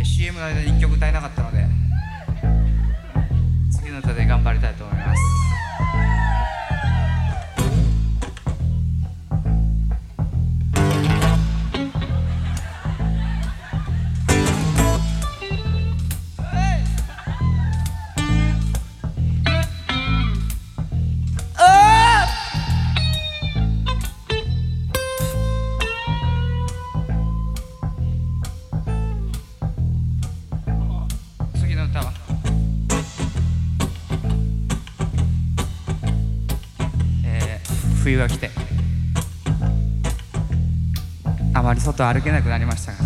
えー CM の間に1曲歌えなかったので次の歌で頑張りたいと思います。冬が来て。あまり外歩けなくなりましたが。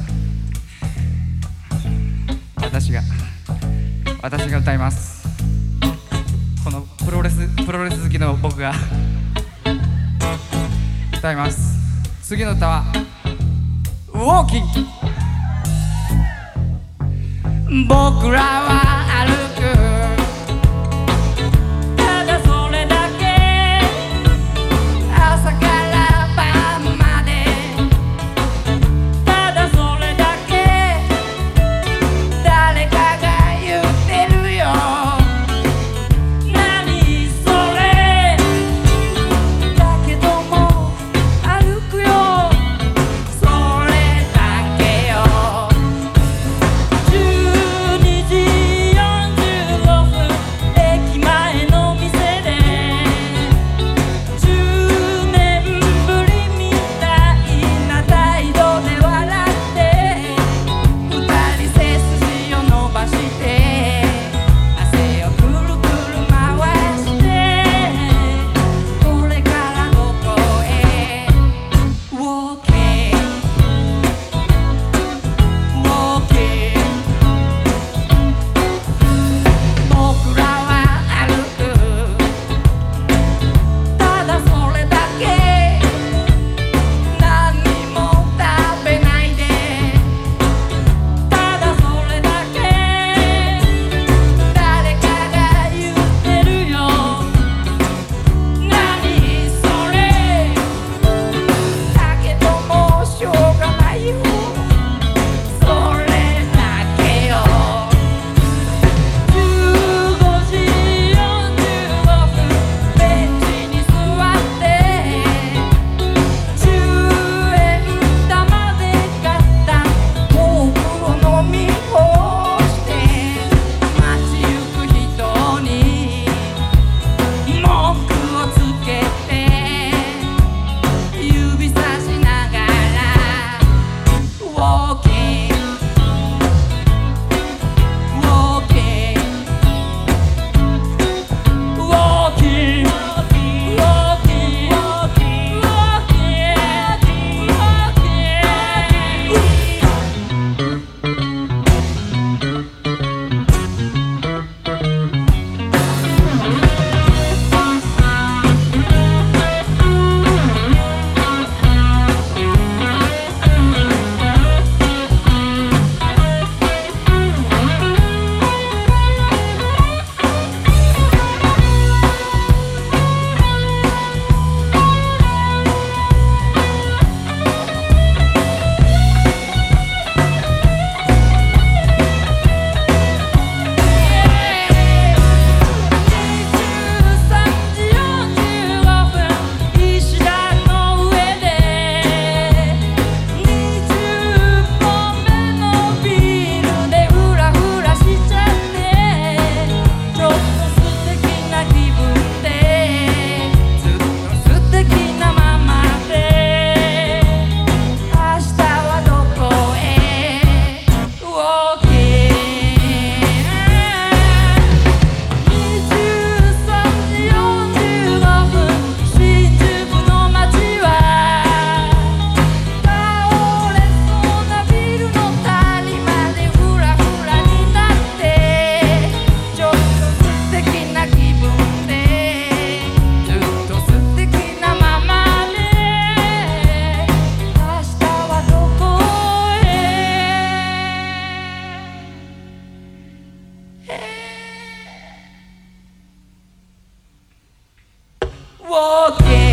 私が私が歌います。このプロレスプロレス好きの僕が歌います。次の歌は「ウォーキング」僕らは Walking.